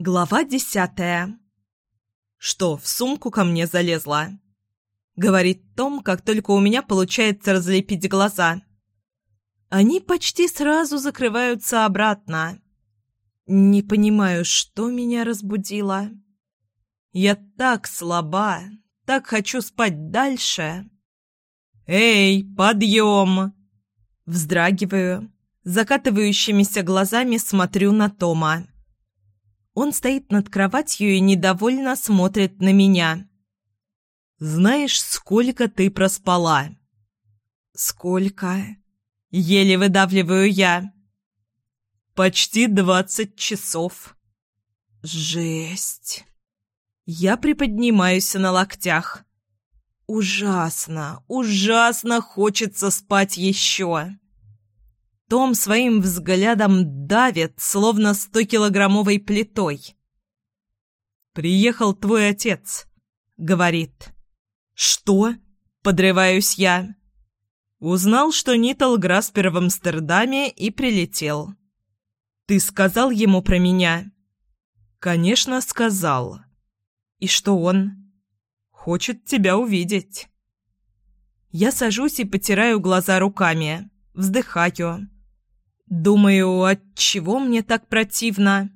Глава десятая. «Что, в сумку ко мне залезла?» Говорит Том, как только у меня получается разлепить глаза. Они почти сразу закрываются обратно. Не понимаю, что меня разбудило. Я так слаба, так хочу спать дальше. «Эй, подъем!» Вздрагиваю, закатывающимися глазами смотрю на Тома. Он стоит над кроватью и недовольно смотрит на меня. «Знаешь, сколько ты проспала?» «Сколько?» Еле выдавливаю я. «Почти двадцать часов». «Жесть!» Я приподнимаюсь на локтях. «Ужасно, ужасно хочется спать еще!» Том своим взглядом давит, словно стокилограммовой плитой. «Приехал твой отец», — говорит. «Что?» — подрываюсь я. Узнал, что Нитл Граспер в Амстердаме и прилетел. «Ты сказал ему про меня?» «Конечно, сказал. И что он?» «Хочет тебя увидеть». Я сажусь и потираю глаза руками, вздыхаю. Думаю, от чего мне так противно?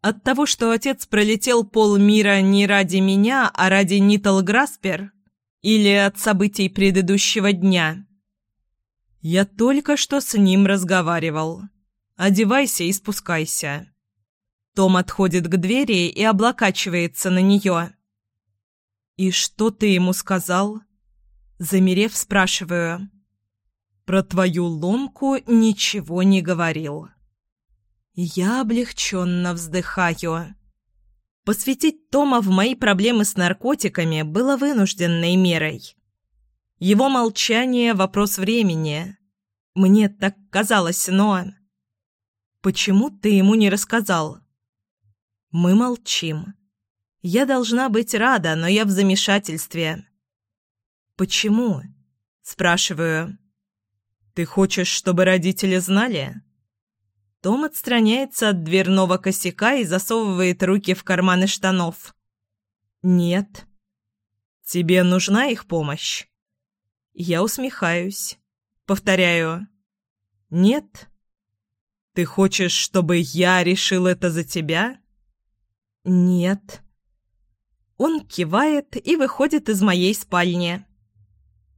От того, что отец пролетел полмира не ради меня, а ради Нитл Граспер? Или от событий предыдущего дня? Я только что с ним разговаривал. Одевайся и спускайся. Том отходит к двери и облокачивается на нее. «И что ты ему сказал?» Замерев, спрашиваю. Про твою ломку ничего не говорил. Я облегченно вздыхаю. Посвятить Тома в мои проблемы с наркотиками было вынужденной мерой. Его молчание – вопрос времени. Мне так казалось, но... Почему ты ему не рассказал? Мы молчим. Я должна быть рада, но я в замешательстве. Почему? Спрашиваю. Ты хочешь, чтобы родители знали?» Том отстраняется от дверного косяка и засовывает руки в карманы штанов. «Нет». «Тебе нужна их помощь?» Я усмехаюсь. Повторяю. «Нет». «Ты хочешь, чтобы я решил это за тебя?» «Нет». Он кивает и выходит из моей спальни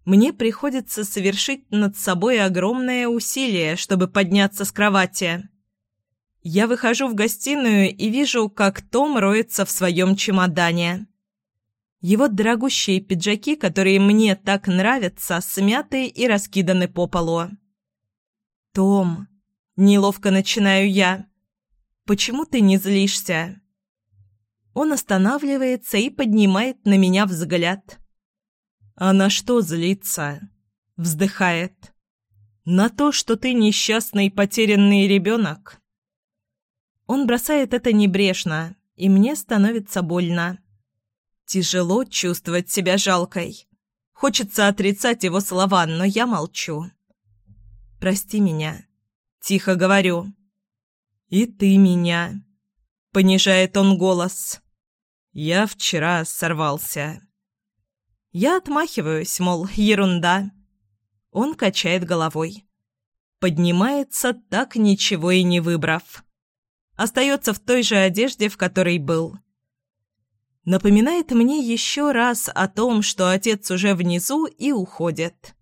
мне приходится совершить над собой огромное усилие, чтобы подняться с кровати. Я выхожу в гостиную и вижу, как Том роется в своем чемодане. Его дорогущие пиджаки, которые мне так нравятся, смяты и раскиданы по полу. «Том», — неловко начинаю я, — «почему ты не злишься?» Он останавливается и поднимает на меня взгляд. «А на что злиться?» — вздыхает. «На то, что ты несчастный потерянный ребенок?» Он бросает это небрежно, и мне становится больно. Тяжело чувствовать себя жалкой. Хочется отрицать его слова, но я молчу. «Прости меня», — тихо говорю. «И ты меня», — понижает он голос. «Я вчера сорвался». Я отмахиваюсь, мол, ерунда. Он качает головой. Поднимается, так ничего и не выбрав. Остается в той же одежде, в которой был. Напоминает мне еще раз о том, что отец уже внизу и уходит.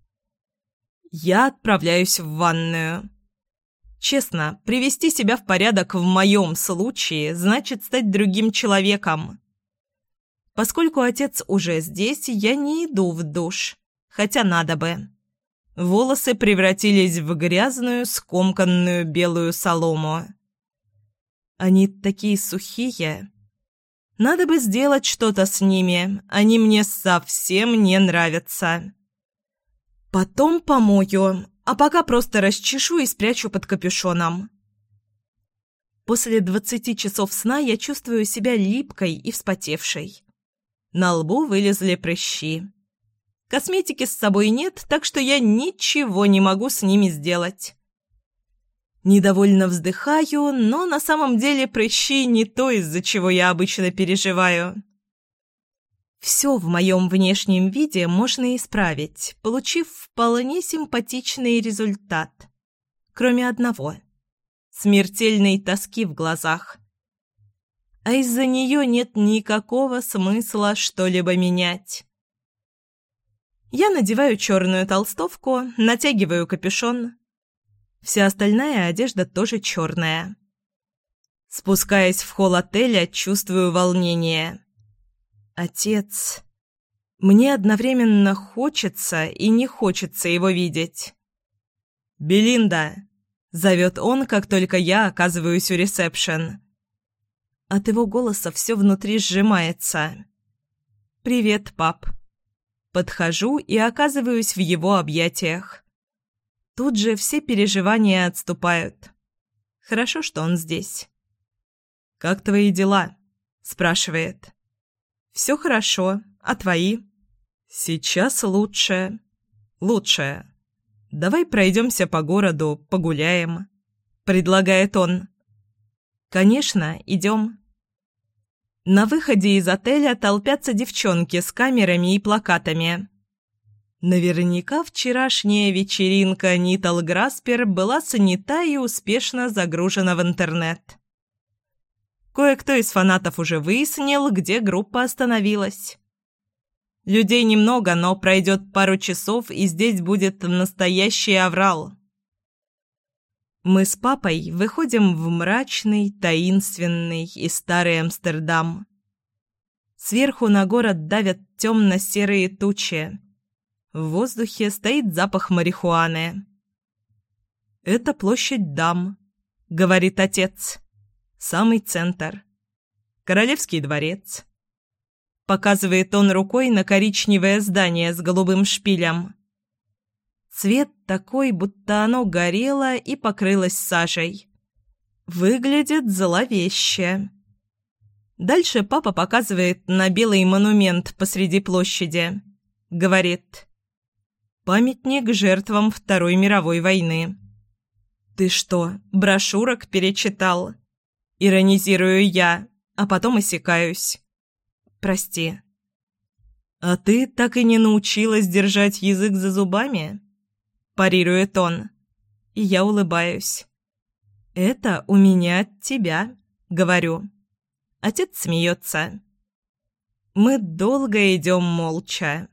Я отправляюсь в ванную. Честно, привести себя в порядок в моем случае значит стать другим человеком. Поскольку отец уже здесь, я не иду в душ, хотя надо бы. Волосы превратились в грязную, скомканную белую солому. Они такие сухие. Надо бы сделать что-то с ними, они мне совсем не нравятся. Потом помою, а пока просто расчешу и спрячу под капюшоном. После двадцати часов сна я чувствую себя липкой и вспотевшей. На лбу вылезли прыщи. Косметики с собой нет, так что я ничего не могу с ними сделать. Недовольно вздыхаю, но на самом деле прыщи не то, из-за чего я обычно переживаю. Все в моем внешнем виде можно исправить, получив вполне симпатичный результат. Кроме одного – смертельной тоски в глазах. А из-за нее нет никакого смысла что-либо менять. Я надеваю черную толстовку, натягиваю капюшон. Вся остальная одежда тоже черная. Спускаясь в холл отеля, чувствую волнение. Отец... Мне одновременно хочется и не хочется его видеть. «Белинда!» — зовет он, как только я оказываюсь у ресепшн. От его голоса все внутри сжимается. «Привет, пап». Подхожу и оказываюсь в его объятиях. Тут же все переживания отступают. Хорошо, что он здесь. «Как твои дела?» — спрашивает. Все хорошо. А твои? Сейчас лучше. Лучше. Давай пройдемся по городу, погуляем. Предлагает он. Конечно, идем. На выходе из отеля толпятся девчонки с камерами и плакатами. Наверняка вчерашняя вечеринка Нитал Граспер была санита и успешно загружена в интернет. Кое-кто из фанатов уже выяснил, где группа остановилась. Людей немного, но пройдет пару часов, и здесь будет настоящий аврал. Мы с папой выходим в мрачный, таинственный и старый Амстердам. Сверху на город давят темно-серые тучи. В воздухе стоит запах марихуаны. «Это площадь дам», — говорит отец. Самый центр. Королевский дворец. Показывает он рукой на коричневое здание с голубым шпилем. Цвет такой, будто оно горело и покрылось сажей. Выглядит зловеще. Дальше папа показывает на белый монумент посреди площади. Говорит «Памятник жертвам Второй мировой войны». «Ты что, брошюрок перечитал?» Иронизирую я, а потом осекаюсь. Прости. «А ты так и не научилась держать язык за зубами?» Парирует он. И я улыбаюсь. «Это у меня от тебя», — говорю. Отец смеется. Мы долго идем молча.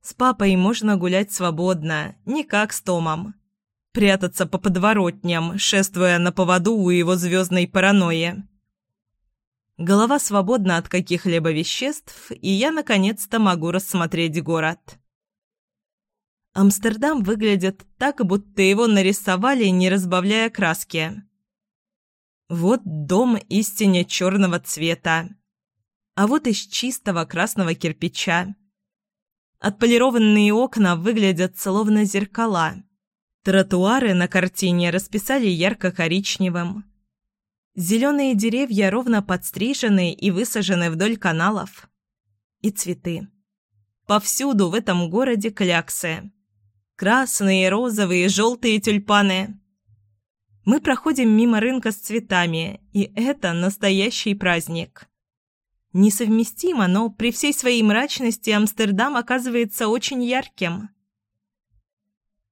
С папой можно гулять свободно, не как с Томом прятаться по подворотням, шествуя на поводу у его звездной паранойи. Голова свободна от каких-либо веществ, и я наконец-то могу рассмотреть город. Амстердам выглядит так, будто его нарисовали, не разбавляя краски. Вот дом истине черного цвета, а вот из чистого красного кирпича. Отполированные окна выглядят словно зеркала – Тротуары на картине расписали ярко-коричневым. Зеленые деревья ровно подстрижены и высажены вдоль каналов. И цветы. Повсюду в этом городе кляксы. Красные, розовые, желтые тюльпаны. Мы проходим мимо рынка с цветами, и это настоящий праздник. Несовместимо, но при всей своей мрачности Амстердам оказывается очень ярким.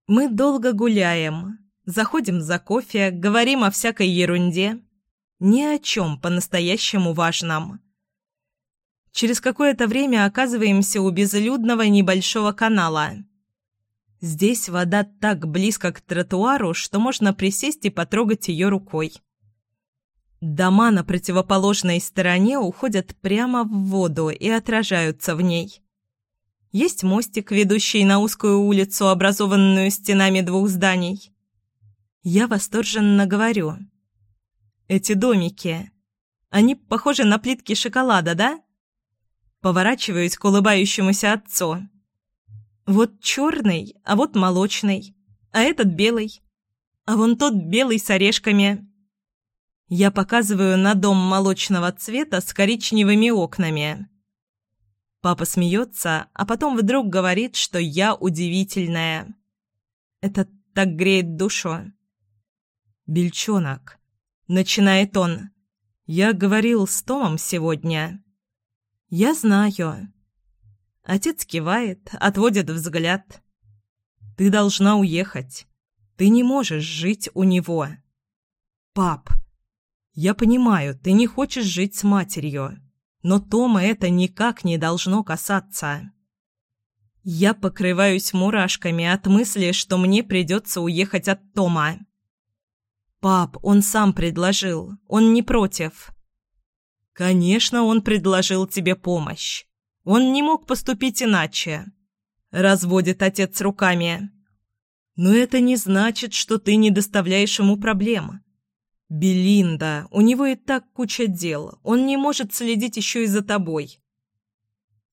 Мы долго гуляем, заходим за кофе, говорим о всякой ерунде. Ни о чем по-настоящему важном. Через какое-то время оказываемся у безлюдного небольшого канала. Здесь вода так близко к тротуару, что можно присесть и потрогать ее рукой. Дома на противоположной стороне уходят прямо в воду и отражаются в ней. Есть мостик, ведущий на узкую улицу, образованную стенами двух зданий. Я восторженно говорю. «Эти домики, они похожи на плитки шоколада, да?» Поворачиваюсь к улыбающемуся отцу. «Вот черный, а вот молочный, а этот белый, а вон тот белый с орешками». Я показываю на дом молочного цвета с коричневыми окнами. Папа смеется, а потом вдруг говорит, что я удивительная. Это так греет душу. «Бельчонок», — начинает он, — «я говорил с Томом сегодня». «Я знаю». Отец кивает, отводит взгляд. «Ты должна уехать. Ты не можешь жить у него». «Пап, я понимаю, ты не хочешь жить с матерью, но Тома это никак не должно касаться». Я покрываюсь мурашками от мысли, что мне придется уехать от Тома. «Пап, он сам предложил. Он не против». «Конечно, он предложил тебе помощь. Он не мог поступить иначе», — разводит отец руками. «Но это не значит, что ты не доставляешь ему проблем. Белинда, у него и так куча дел. Он не может следить еще и за тобой».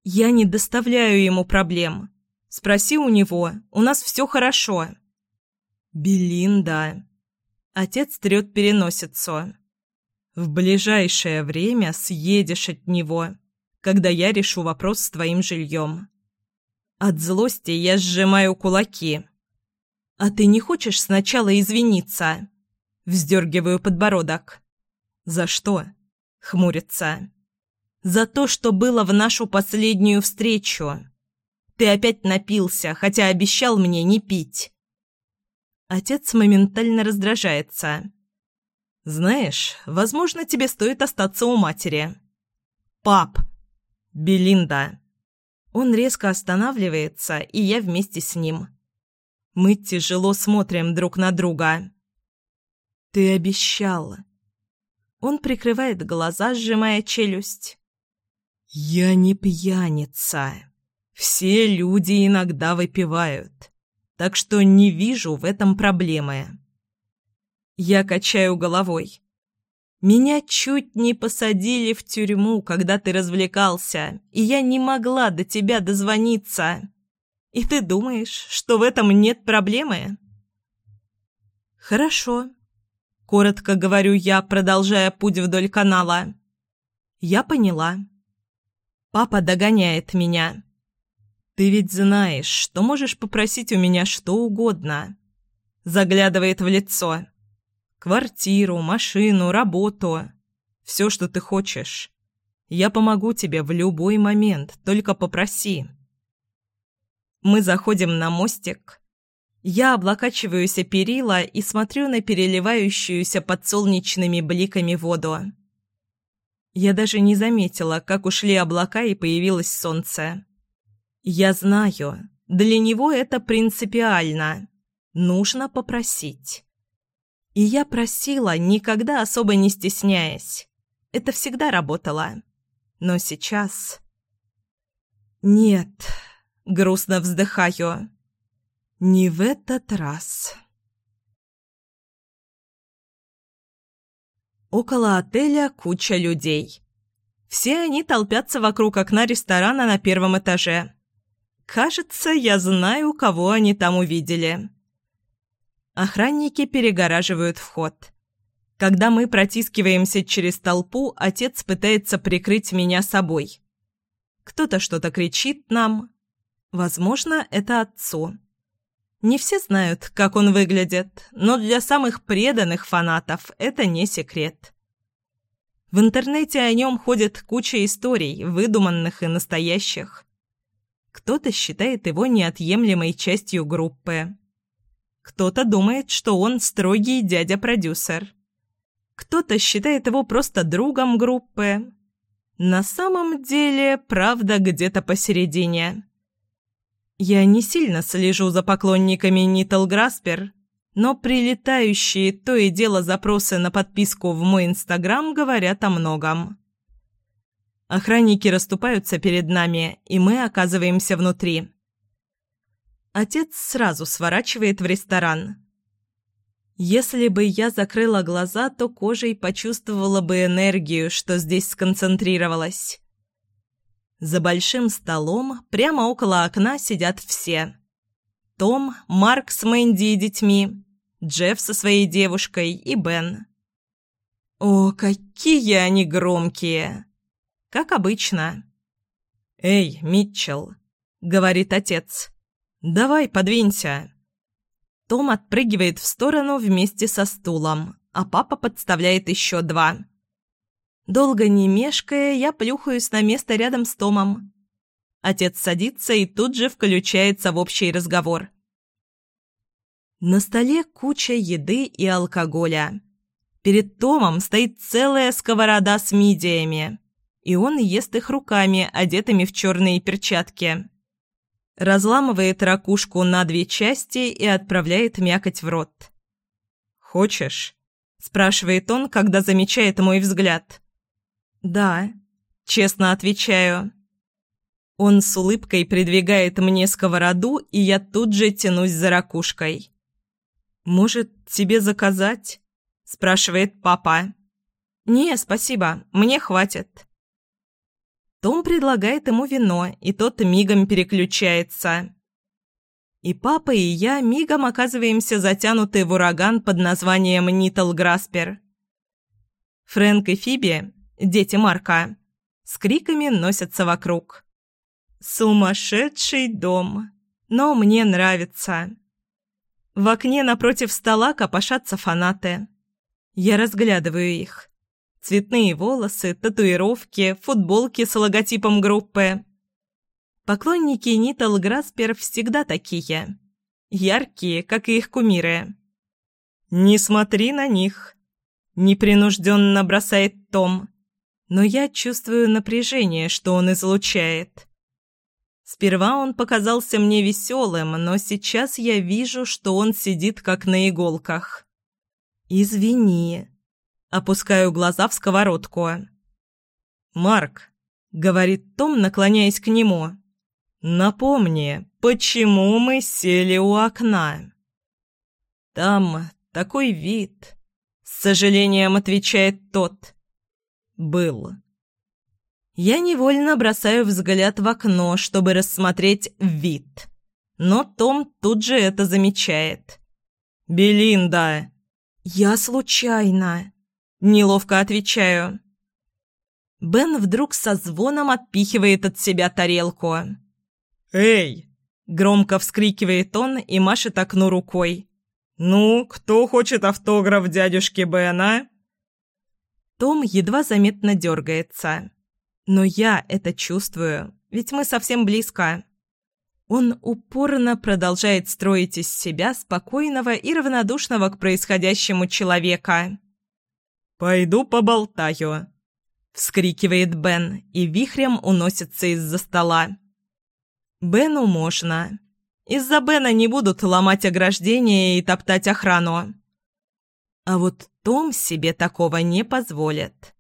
«Я не доставляю ему проблем. Спроси у него. У нас все хорошо». «Белинда...» Отец трет переносицу. «В ближайшее время съедешь от него, когда я решу вопрос с твоим жильем». От злости я сжимаю кулаки. «А ты не хочешь сначала извиниться?» Вздергиваю подбородок. «За что?» — хмурится. «За то, что было в нашу последнюю встречу. Ты опять напился, хотя обещал мне не пить». Отец моментально раздражается. «Знаешь, возможно, тебе стоит остаться у матери». «Пап!» «Белинда!» Он резко останавливается, и я вместе с ним. Мы тяжело смотрим друг на друга. «Ты обещал!» Он прикрывает глаза, сжимая челюсть. «Я не пьяница. Все люди иногда выпивают так что не вижу в этом проблемы. Я качаю головой. Меня чуть не посадили в тюрьму, когда ты развлекался, и я не могла до тебя дозвониться. И ты думаешь, что в этом нет проблемы? Хорошо. Коротко говорю я, продолжая путь вдоль канала. Я поняла. Папа догоняет меня. «Ты ведь знаешь, что можешь попросить у меня что угодно». Заглядывает в лицо. «Квартиру, машину, работу. Все, что ты хочешь. Я помогу тебе в любой момент, только попроси». Мы заходим на мостик. Я облокачиваюсь о перила и смотрю на переливающуюся под солнечными бликами воду. Я даже не заметила, как ушли облака и появилось солнце. «Я знаю, для него это принципиально. Нужно попросить». И я просила, никогда особо не стесняясь. Это всегда работало. Но сейчас... «Нет», — грустно вздыхаю, — «не в этот раз». Около отеля куча людей. Все они толпятся вокруг окна ресторана на первом этаже. Кажется, я знаю, кого они там увидели. Охранники перегораживают вход. Когда мы протискиваемся через толпу, отец пытается прикрыть меня собой. Кто-то что-то кричит нам. Возможно, это отцу. Не все знают, как он выглядит, но для самых преданных фанатов это не секрет. В интернете о нем ходит куча историй, выдуманных и настоящих. Кто-то считает его неотъемлемой частью группы. Кто-то думает, что он строгий дядя-продюсер. Кто-то считает его просто другом группы. На самом деле, правда где-то посередине. Я не сильно слежу за поклонниками Нитл Граспер, но прилетающие то и дело запросы на подписку в мой инстаграм говорят о многом. Охранники расступаются перед нами, и мы оказываемся внутри. Отец сразу сворачивает в ресторан. Если бы я закрыла глаза, то кожей почувствовала бы энергию, что здесь сконцентрировалась. За большим столом, прямо около окна, сидят все. Том, Марк с Мэнди и детьми, Джефф со своей девушкой и Бен. О, какие они громкие! Как обычно. «Эй, Митчелл», — говорит отец, — «давай, подвинься». Том отпрыгивает в сторону вместе со стулом, а папа подставляет еще два. Долго не мешкая, я плюхаюсь на место рядом с Томом. Отец садится и тут же включается в общий разговор. На столе куча еды и алкоголя. Перед Томом стоит целая сковорода с мидиями, и он ест их руками, одетыми в черные перчатки. Разламывает ракушку на две части и отправляет мякоть в рот. «Хочешь?» – спрашивает он, когда замечает мой взгляд. «Да», — честно отвечаю. Он с улыбкой придвигает мне сковороду, и я тут же тянусь за ракушкой. «Может, тебе заказать?» — спрашивает папа. «Не, спасибо, мне хватит». Том предлагает ему вино, и тот мигом переключается. И папа, и я мигом оказываемся затянуты в ураган под названием «Нитл Граспер». Фрэнк и Фиби дети Марка, с криками носятся вокруг. «Сумасшедший дом! Но мне нравится!» В окне напротив стола копошатся фанаты. Я разглядываю их. Цветные волосы, татуировки, футболки с логотипом группы. Поклонники Нитал Граспер всегда такие. Яркие, как и их кумиры. «Не смотри на них!» Непринужденно бросает Том но я чувствую напряжение, что он излучает. Сперва он показался мне веселым, но сейчас я вижу, что он сидит как на иголках. «Извини». Опускаю глаза в сковородку. «Марк», — говорит Том, наклоняясь к нему, — «напомни, почему мы сели у окна?» «Там такой вид», — с сожалением отвечает тот был. Я невольно бросаю взгляд в окно, чтобы рассмотреть вид. Но Том тут же это замечает. «Белинда!» «Я случайно!» Неловко отвечаю. Бен вдруг со звоном отпихивает от себя тарелку. «Эй!» — громко вскрикивает он и машет окну рукой. «Ну, кто хочет автограф дядюшки Бена?» Том едва заметно дергается. Но я это чувствую, ведь мы совсем близко. Он упорно продолжает строить из себя спокойного и равнодушного к происходящему человека. «Пойду поболтаю», — вскрикивает Бен и вихрем уносится из-за стола. «Бену можно. Из-за Бена не будут ломать ограждение и топтать охрану. А вот том себе такого не позволит.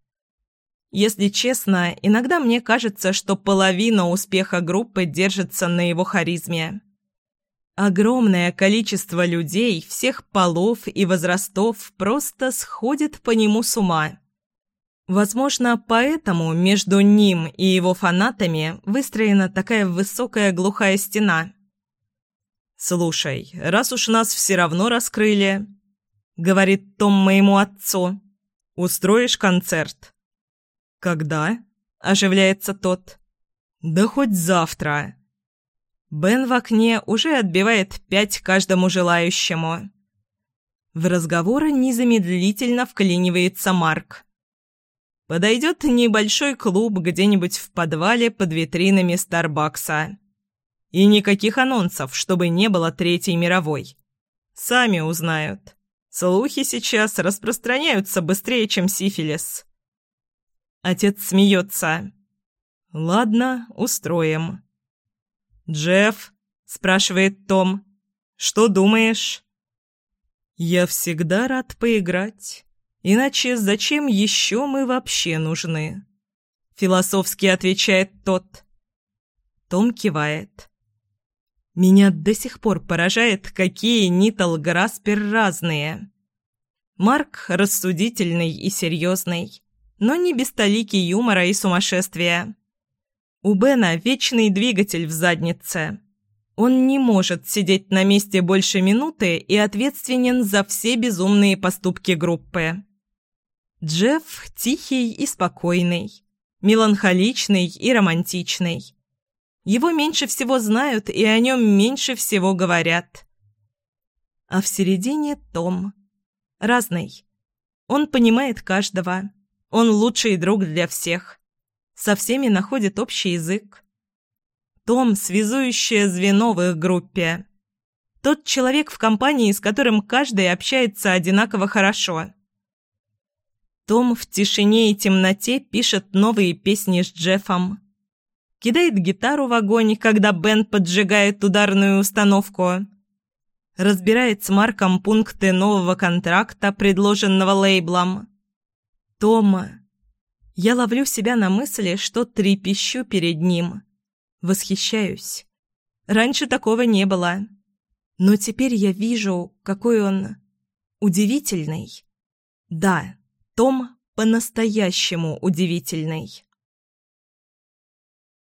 Если честно, иногда мне кажется, что половина успеха группы держится на его харизме. Огромное количество людей всех полов и возрастов просто сходит по нему с ума. Возможно, поэтому между ним и его фанатами выстроена такая высокая глухая стена. «Слушай, раз уж нас все равно раскрыли, — говорит Том моему отцу. «Устроишь концерт?» «Когда?» — оживляется тот. «Да хоть завтра». Бен в окне уже отбивает пять каждому желающему. В разговор незамедлительно вклинивается Марк. Подойдет небольшой клуб где-нибудь в подвале под витринами Старбакса. И никаких анонсов, чтобы не было Третьей мировой. Сами узнают. Слухи сейчас распространяются быстрее, чем сифилис. Отец смеется. «Ладно, устроим». «Джефф?» – спрашивает Том. «Что думаешь?» «Я всегда рад поиграть. Иначе зачем еще мы вообще нужны?» Философски отвечает тот. Том кивает. Меня до сих пор поражает, какие Нитал Граспер разные. Марк рассудительный и серьезный, но не без толики юмора и сумасшествия. У Бена вечный двигатель в заднице. Он не может сидеть на месте больше минуты и ответственен за все безумные поступки группы. Джефф тихий и спокойный, меланхоличный и романтичный. Его меньше всего знают и о нем меньше всего говорят. А в середине Том. Разный. Он понимает каждого. Он лучший друг для всех. Со всеми находит общий язык. Том – связующее звено в их группе. Тот человек в компании, с которым каждый общается одинаково хорошо. Том в тишине и темноте пишет новые песни с Джеффом. Кидает гитару в огонь, когда Бен поджигает ударную установку. Разбирает с Марком пункты нового контракта, предложенного лейблом. Тома. Я ловлю себя на мысли, что трепещу перед ним. Восхищаюсь. Раньше такого не было. Но теперь я вижу, какой он удивительный. Да, Том по-настоящему удивительный.